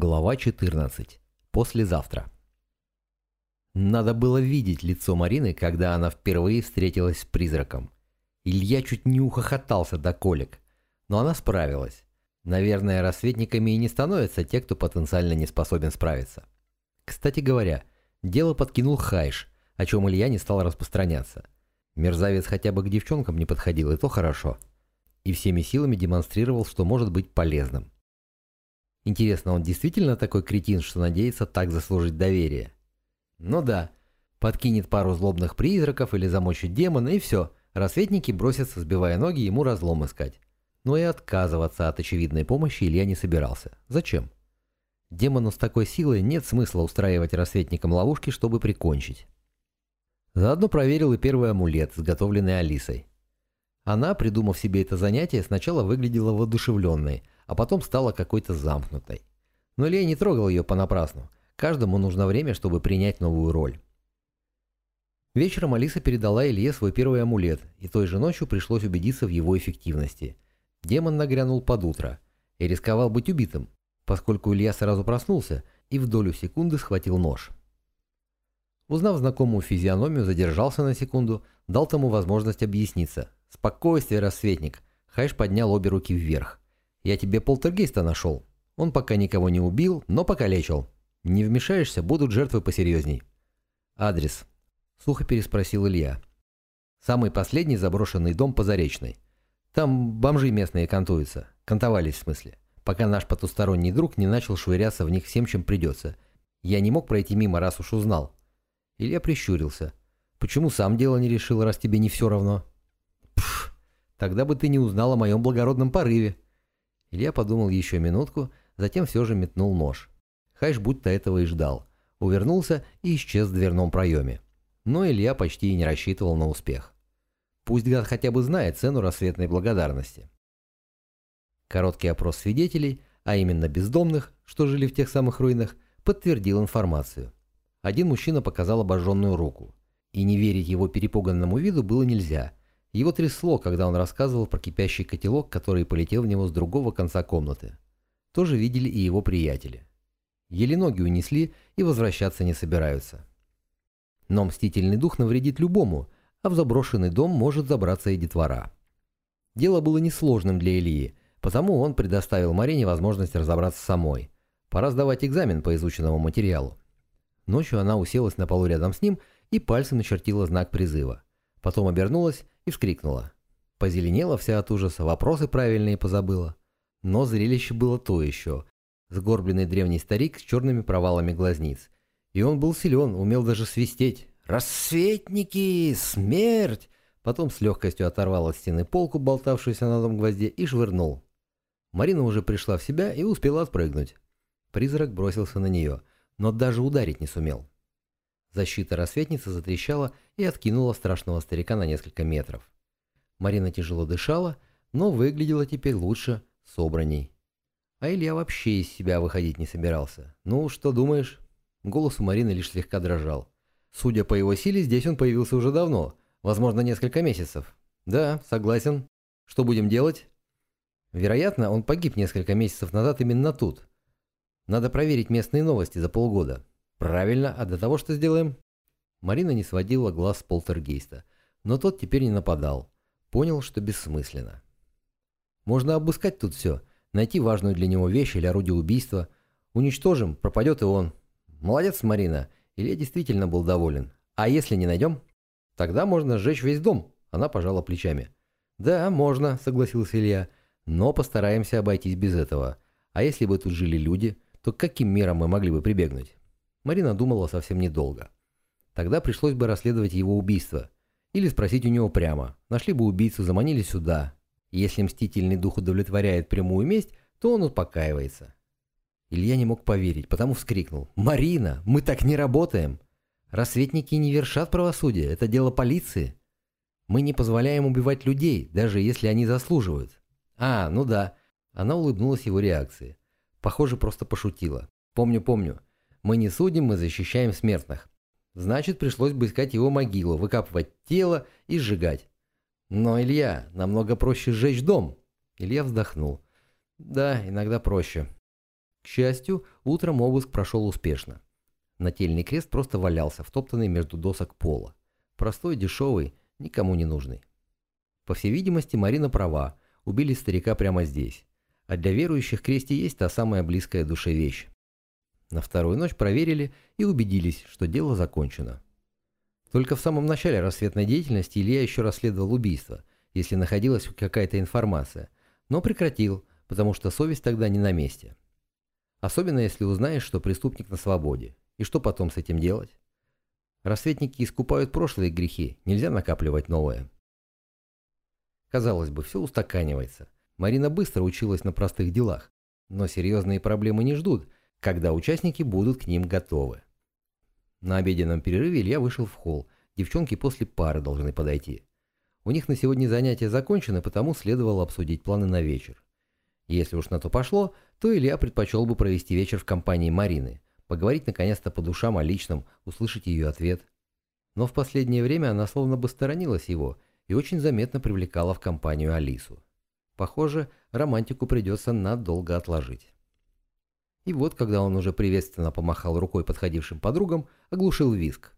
Глава 14. Послезавтра. Надо было видеть лицо Марины, когда она впервые встретилась с призраком. Илья чуть не ухохотался до колик, но она справилась. Наверное, рассветниками и не становятся те, кто потенциально не способен справиться. Кстати говоря, дело подкинул Хайш, о чем Илья не стал распространяться. Мерзавец хотя бы к девчонкам не подходил, и то хорошо. И всеми силами демонстрировал, что может быть полезным. Интересно, он действительно такой кретин, что надеется так заслужить доверие? Ну да, подкинет пару злобных призраков или замочит демона, и все, рассветники бросятся, сбивая ноги, ему разлом искать. Но и отказываться от очевидной помощи Илья не собирался. Зачем? Демону с такой силой нет смысла устраивать рассветникам ловушки, чтобы прикончить. Заодно проверил и первый амулет, сготовленный Алисой. Она, придумав себе это занятие, сначала выглядела воодушевленной, а потом стала какой-то замкнутой. Но Илья не трогал ее понапрасну. Каждому нужно время, чтобы принять новую роль. Вечером Алиса передала Илье свой первый амулет, и той же ночью пришлось убедиться в его эффективности. Демон нагрянул под утро и рисковал быть убитым, поскольку Илья сразу проснулся и в долю секунды схватил нож. Узнав знакомую физиономию, задержался на секунду, дал тому возможность объясниться. «Спокойствие, рассветник!» Хайш поднял обе руки вверх. Я тебе полтергейста нашел. Он пока никого не убил, но покалечил. Не вмешаешься, будут жертвы посерьезней. Адрес. Сухо переспросил Илья. Самый последний заброшенный дом по Заречной. Там бомжи местные кантуются. Кантовались в смысле. Пока наш потусторонний друг не начал швыряться в них всем, чем придется. Я не мог пройти мимо, раз уж узнал. Илья прищурился. Почему сам дело не решил, раз тебе не все равно? Пф, тогда бы ты не узнал о моем благородном порыве. Илья подумал еще минутку, затем все же метнул нож. Хайш будто этого и ждал. Увернулся и исчез в дверном проеме. Но Илья почти и не рассчитывал на успех. Пусть гад хотя бы знает цену рассветной благодарности. Короткий опрос свидетелей, а именно бездомных, что жили в тех самых руинах, подтвердил информацию. Один мужчина показал обожженную руку. И не верить его перепуганному виду было нельзя – его трясло, когда он рассказывал про кипящий котелок, который полетел в него с другого конца комнаты. Тоже видели и его приятели. Еле ноги унесли и возвращаться не собираются. Но мстительный дух навредит любому, а в заброшенный дом может забраться и детвора. Дело было несложным для Ильи, потому он предоставил Марине возможность разобраться самой. Пора сдавать экзамен по изученному материалу. Ночью она уселась на полу рядом с ним и пальцем начертила знак призыва. Потом обернулась и вскрикнула. Позеленела вся от ужаса, вопросы правильные позабыла. Но зрелище было то еще. Сгорбленный древний старик с черными провалами глазниц. И он был силен, умел даже свистеть. «Рассветники! Смерть!» Потом с легкостью оторвал от стены полку, болтавшуюся на том гвозде, и швырнул. Марина уже пришла в себя и успела отпрыгнуть. Призрак бросился на нее, но даже ударить не сумел. Защита рассветницы затрещала и откинула страшного старика на несколько метров. Марина тяжело дышала, но выглядела теперь лучше, собранней. А Илья вообще из себя выходить не собирался. «Ну, что думаешь?» Голос у Марины лишь слегка дрожал. Судя по его силе, здесь он появился уже давно, возможно, несколько месяцев. «Да, согласен. Что будем делать?» Вероятно, он погиб несколько месяцев назад именно тут. Надо проверить местные новости за полгода. Правильно, а для того что сделаем? Марина не сводила глаз с полтергейста, но тот теперь не нападал. Понял, что бессмысленно. Можно обыскать тут все, найти важную для него вещь или орудие убийства. Уничтожим, пропадет и он. Молодец, Марина. Илья действительно был доволен. А если не найдем? Тогда можно сжечь весь дом. Она пожала плечами. Да, можно, согласился Илья. Но постараемся обойтись без этого. А если бы тут жили люди, то к каким мерам мы могли бы прибегнуть? Марина думала совсем недолго. Тогда пришлось бы расследовать его убийство. Или спросить у него прямо. Нашли бы убийцу, заманили сюда. Если мстительный дух удовлетворяет прямую месть, то он успокаивается. Илья не мог поверить, потому вскрикнул. «Марина, мы так не работаем! Рассветники не вершат правосудие, это дело полиции. Мы не позволяем убивать людей, даже если они заслуживают». «А, ну да». Она улыбнулась его реакции. Похоже, просто пошутила. «Помню, помню. Мы не судим, мы защищаем смертных. Значит, пришлось бы искать его могилу, выкапывать тело и сжигать. Но, Илья, намного проще сжечь дом. Илья вздохнул. Да, иногда проще. К счастью, утром обыск прошел успешно. Нательный крест просто валялся, втоптанный между досок пола. Простой, дешевый, никому не нужный. По всей видимости, Марина права, убили старика прямо здесь. А для верующих кресте есть та самая близкая душе вещь. На вторую ночь проверили и убедились, что дело закончено. Только в самом начале рассветной деятельности Илья еще расследовал убийство, если находилась какая-то информация, но прекратил, потому что совесть тогда не на месте. Особенно если узнаешь, что преступник на свободе. И что потом с этим делать? Рассветники искупают прошлые грехи, нельзя накапливать новое. Казалось бы, все устаканивается. Марина быстро училась на простых делах, но серьезные проблемы не ждут, когда участники будут к ним готовы. На обеденном перерыве Илья вышел в холл, девчонки после пары должны подойти. У них на сегодня занятия закончены, потому следовало обсудить планы на вечер. Если уж на то пошло, то Илья предпочел бы провести вечер в компании Марины, поговорить наконец-то по душам о личном, услышать ее ответ. Но в последнее время она словно бы сторонилась его и очень заметно привлекала в компанию Алису. Похоже, романтику придется надолго отложить. И вот, когда он уже приветственно помахал рукой подходившим подругам, оглушил виск.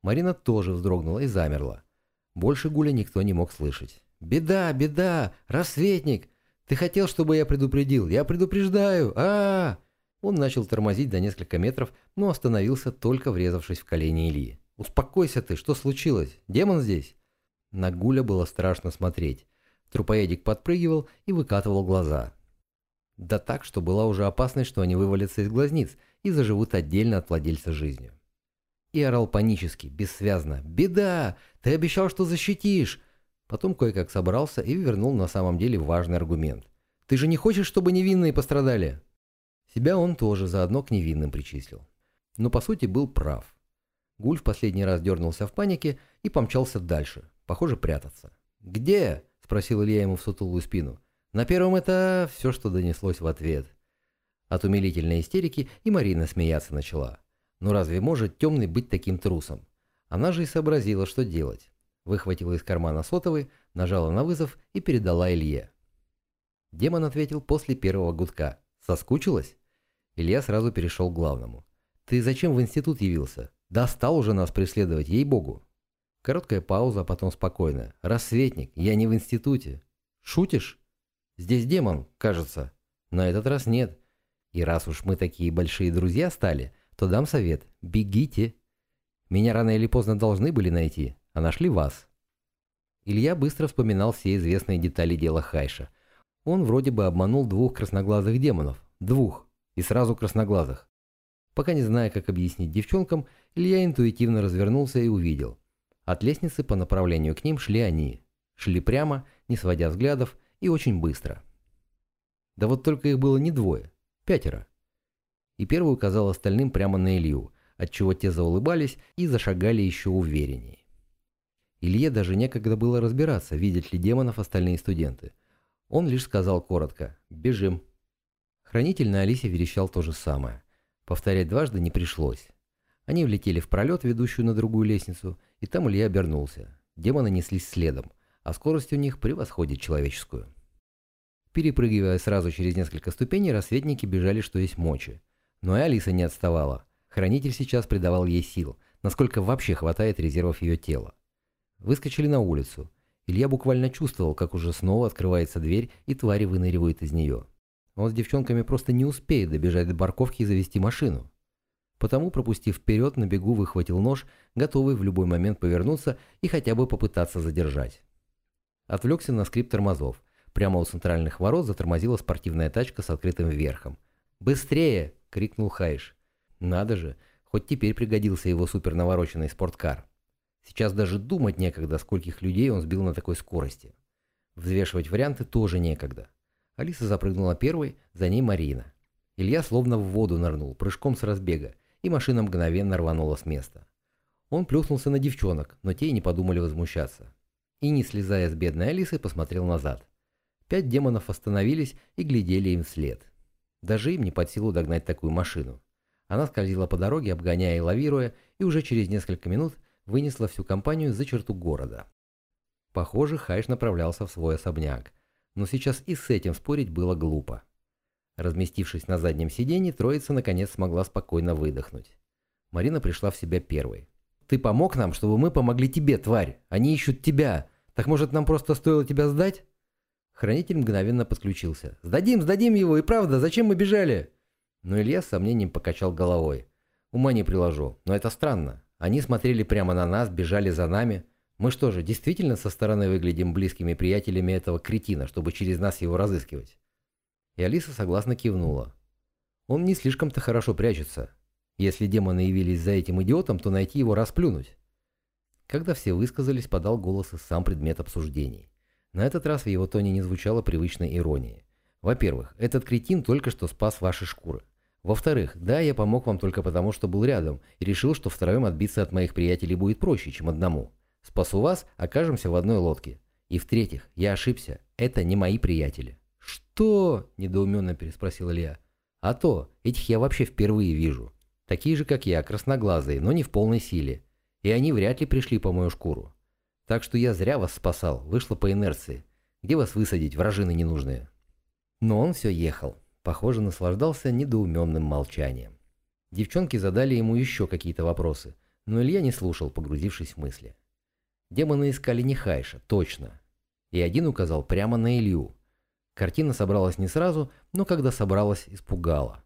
Марина тоже вздрогнула и замерла. Больше Гуля никто не мог слышать. «Беда, беда! Рассветник! Ты хотел, чтобы я предупредил? Я предупреждаю! а, -а, -а Он начал тормозить до несколько метров, но остановился, только врезавшись в колени Ильи. «Успокойся ты, что случилось? Демон здесь?» На Гуля было страшно смотреть. Трупоедик подпрыгивал и выкатывал глаза. Да так, что была уже опасность, что они вывалятся из глазниц и заживут отдельно от владельца жизнью. И орал панически, бессвязно. «Беда! Ты обещал, что защитишь!» Потом кое-как собрался и вернул на самом деле важный аргумент. «Ты же не хочешь, чтобы невинные пострадали?» Себя он тоже заодно к невинным причислил. Но по сути был прав. Гуль в последний раз дернулся в панике и помчался дальше, похоже, прятаться. «Где?» – спросил Илья ему в сутулую спину. «На первом это все, что донеслось в ответ». От умилительной истерики и Марина смеяться начала. Ну разве может темный быть таким трусом? Она же и сообразила, что делать выхватила из кармана сотовый, нажала на вызов и передала Илье. Демон ответил после первого гудка. «Соскучилась?» Илья сразу перешел к главному. «Ты зачем в институт явился? Достал уже нас преследовать, ей-богу!» Короткая пауза, а потом спокойно. «Рассветник, я не в институте». «Шутишь?» «Здесь демон, кажется». «На этот раз нет. И раз уж мы такие большие друзья стали, то дам совет. Бегите. Меня рано или поздно должны были найти а нашли вас. Илья быстро вспоминал все известные детали дела Хайша. Он вроде бы обманул двух красноглазых демонов. Двух. И сразу красноглазых. Пока не зная, как объяснить девчонкам, Илья интуитивно развернулся и увидел. От лестницы по направлению к ним шли они. Шли прямо, не сводя взглядов, и очень быстро. Да вот только их было не двое, пятеро. И первый указал остальным прямо на Илью, отчего те заулыбались и зашагали еще увереннее. Илье даже некогда было разбираться, видят ли демонов остальные студенты. Он лишь сказал коротко «Бежим». Хранитель на Алисе верещал то же самое. Повторять дважды не пришлось. Они влетели в пролет, ведущую на другую лестницу, и там Илья обернулся. Демоны неслись следом, а скорость у них превосходит человеческую. Перепрыгивая сразу через несколько ступеней, рассветники бежали, что есть мочи. Но и Алиса не отставала. Хранитель сейчас придавал ей сил, насколько вообще хватает резервов ее тела. Выскочили на улицу. Илья буквально чувствовал, как уже снова открывается дверь, и твари выныривают из нее. Он с девчонками просто не успеет добежать до парковки и завести машину. Потому, пропустив вперед, на бегу выхватил нож, готовый в любой момент повернуться и хотя бы попытаться задержать. Отвлекся на скрип тормозов. Прямо у центральных ворот затормозила спортивная тачка с открытым верхом. «Быстрее!» — крикнул Хайш. «Надо же, хоть теперь пригодился его супернавороченный спорткар». Сейчас даже думать некогда, скольких людей он сбил на такой скорости. Взвешивать варианты тоже некогда. Алиса запрыгнула первой, за ней Марина. Илья словно в воду нырнул, прыжком с разбега, и машина мгновенно рванула с места. Он плюхнулся на девчонок, но те и не подумали возмущаться. И, не слезая с бедной Алисы, посмотрел назад. Пять демонов остановились и глядели им вслед. Даже им не под силу догнать такую машину. Она скользила по дороге, обгоняя и лавируя, и уже через несколько минут – вынесла всю компанию за черту города. Похоже, Хайш направлялся в свой особняк, но сейчас и с этим спорить было глупо. Разместившись на заднем сиденье, троица наконец смогла спокойно выдохнуть. Марина пришла в себя первой. «Ты помог нам, чтобы мы помогли тебе, тварь! Они ищут тебя! Так может, нам просто стоило тебя сдать?» Хранитель мгновенно подключился. «Сдадим, сдадим его, и правда, зачем мы бежали?» Но Илья с сомнением покачал головой. «Ума не приложу, но это странно. Они смотрели прямо на нас, бежали за нами. Мы что же, действительно со стороны выглядим близкими приятелями этого кретина, чтобы через нас его разыскивать?» И Алиса согласно кивнула. «Он не слишком-то хорошо прячется. Если демоны явились за этим идиотом, то найти его расплюнуть». Когда все высказались, подал голос и сам предмет обсуждений. На этот раз в его тоне не звучало привычной иронии. Во-первых, этот кретин только что спас ваши шкуры. Во-вторых, да, я помог вам только потому, что был рядом, и решил, что втроем отбиться от моих приятелей будет проще, чем одному. Спасу вас, окажемся в одной лодке. И в-третьих, я ошибся, это не мои приятели. «Что?» – недоуменно переспросил Илья. «А то, этих я вообще впервые вижу. Такие же, как я, красноглазые, но не в полной силе. И они вряд ли пришли по мою шкуру. Так что я зря вас спасал, вышло по инерции. Где вас высадить, вражины ненужные?» Но он все ехал. Похоже, наслаждался недоуменным молчанием. Девчонки задали ему еще какие-то вопросы, но Илья не слушал, погрузившись в мысли. Демоны искали не Хайша, точно. И один указал прямо на Илью. Картина собралась не сразу, но когда собралась, испугала.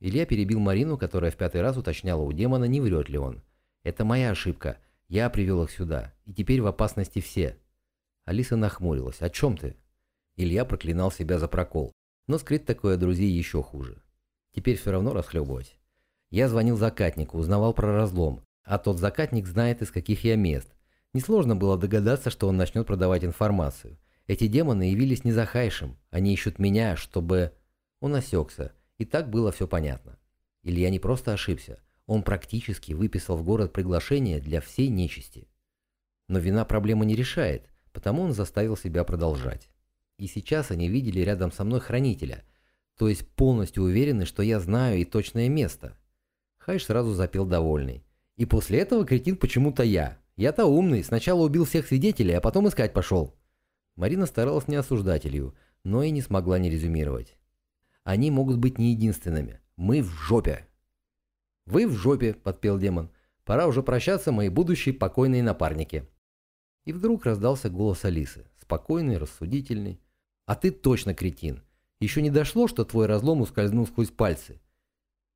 Илья перебил Марину, которая в пятый раз уточняла у демона, не врет ли он. «Это моя ошибка. Я привел их сюда. И теперь в опасности все». Алиса нахмурилась. «О чем ты?» Илья проклинал себя за прокол. Но скрыть такое друзей еще хуже. Теперь все равно расхлебывать. Я звонил закатнику, узнавал про разлом. А тот закатник знает, из каких я мест. Несложно было догадаться, что он начнет продавать информацию. Эти демоны явились не за Хайшем, они ищут меня, чтобы... Он осекся, и так было все понятно. Илья не просто ошибся, он практически выписал в город приглашение для всей нечисти. Но вина проблему не решает, потому он заставил себя продолжать. И сейчас они видели рядом со мной хранителя, то есть полностью уверены, что я знаю и точное место. Хайш сразу запел довольный. И после этого кретин почему-то я. Я-то умный, сначала убил всех свидетелей, а потом искать пошел. Марина старалась не осуждать Илью, но и не смогла не резюмировать. Они могут быть не единственными. Мы в жопе. Вы в жопе, подпел демон. Пора уже прощаться, мои будущие покойные напарники. И вдруг раздался голос Алисы, спокойный, рассудительный. А ты точно кретин. Еще не дошло, что твой разлом ускользнул сквозь пальцы.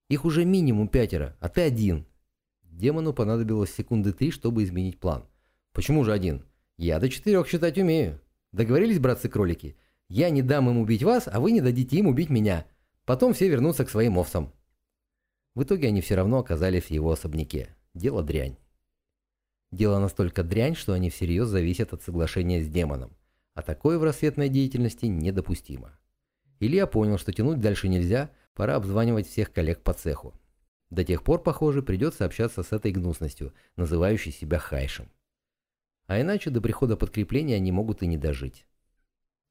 Их уже минимум пятеро, а ты один. Демону понадобилось секунды три, чтобы изменить план. Почему же один? Я до четырех считать умею. Договорились, братцы-кролики? Я не дам им убить вас, а вы не дадите им убить меня. Потом все вернутся к своим овцам. В итоге они все равно оказались в его особняке. Дело дрянь. Дело настолько дрянь, что они всерьез зависят от соглашения с демоном. А такое в рассветной деятельности недопустимо. Илья понял, что тянуть дальше нельзя, пора обзванивать всех коллег по цеху. До тех пор, похоже, придется общаться с этой гнусностью, называющей себя Хайшем. А иначе до прихода подкрепления они могут и не дожить.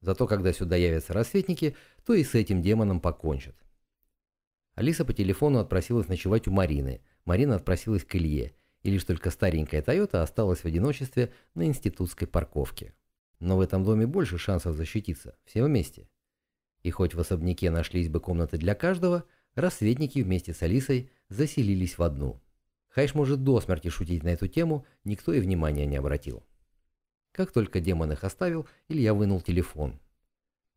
Зато когда сюда явятся рассветники, то и с этим демоном покончат. Алиса по телефону отпросилась ночевать у Марины, Марина отпросилась к Илье, и лишь только старенькая Тойота осталась в одиночестве на институтской парковке. Но в этом доме больше шансов защититься, все вместе. И хоть в особняке нашлись бы комнаты для каждого, рассветники вместе с Алисой заселились в одну. Хайш может до смерти шутить на эту тему, никто и внимания не обратил. Как только демон их оставил, Илья вынул телефон.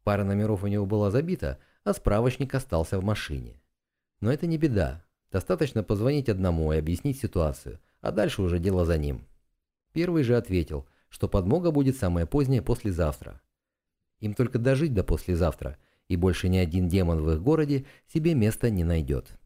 Пара номеров у него была забита, а справочник остался в машине. Но это не беда. Достаточно позвонить одному и объяснить ситуацию, а дальше уже дело за ним. Первый же ответил, что подмога будет самое позднее послезавтра. Им только дожить до послезавтра, и больше ни один демон в их городе себе места не найдет.